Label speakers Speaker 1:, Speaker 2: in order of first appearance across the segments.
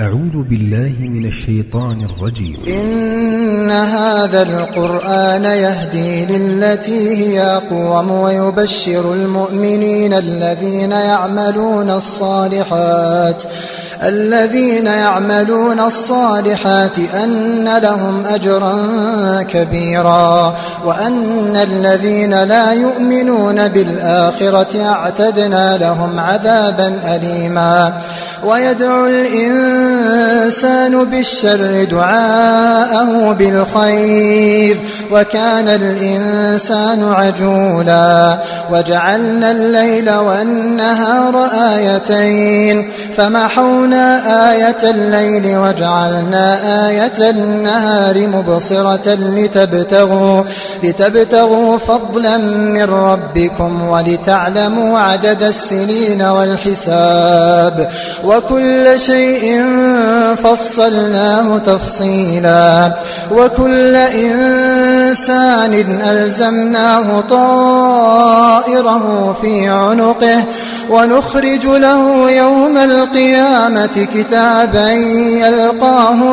Speaker 1: أعوذ بالله من الشيطان الرجيم.
Speaker 2: إن هذا القرآن يهدي للتي هي أقوم ويبشر المؤمنين الذين يعملون الصالحات الذين يعملون الصالحات أن لهم أجرا كبيرا وأن الذين لا يؤمنون بالآخرة اعتدنا لهم عذابا أليما. ويدعو الإنسان بالشر دعاءه بالخير وكان الإنسان عجولا وجعلنا الليل والنهار آيتين فمحونا آية الليل وجعلنا آية النهار مبصرة لتبتغوا, لتبتغوا فضلا من ربكم ولتعلموا عدد السنين والحساب. وكل شيء فصلناه تفصيلا. وكل إنسان ألزمناه طائره في عنقه. ونخرج له يوم القيامة كتابا يلقاه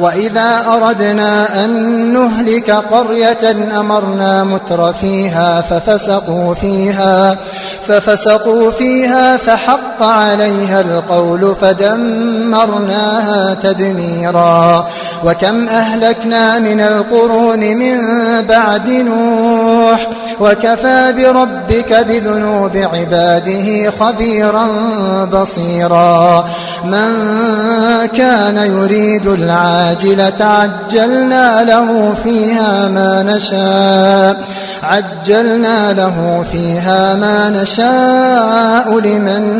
Speaker 2: وإذا أردنا أن نهلك قرية أمرنا متر فيها ففسقوا فيها ففسقوا فيها فحق عليها القول فدمرناها تدميرا. وكم أهلكنا من القرون من بعد نوح وكفى بربك بذنوب عباده خبيرا بصيرا. من كان يريد العاجلة عجلنا له فيها ما نشاء. عجلنا له فيها ما نشاء لمن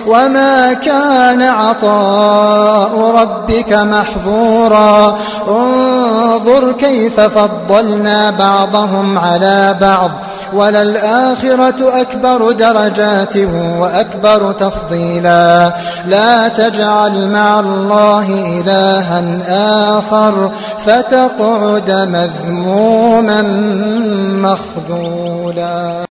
Speaker 2: وما كان عطاء ربك محظورا انظر كيف فضلنا بعضهم على بعض وللآخرة أكبر درجات وأكبر تفضيلا لا تجعل مع الله إلها آخر فتقعد مذموما مخذولا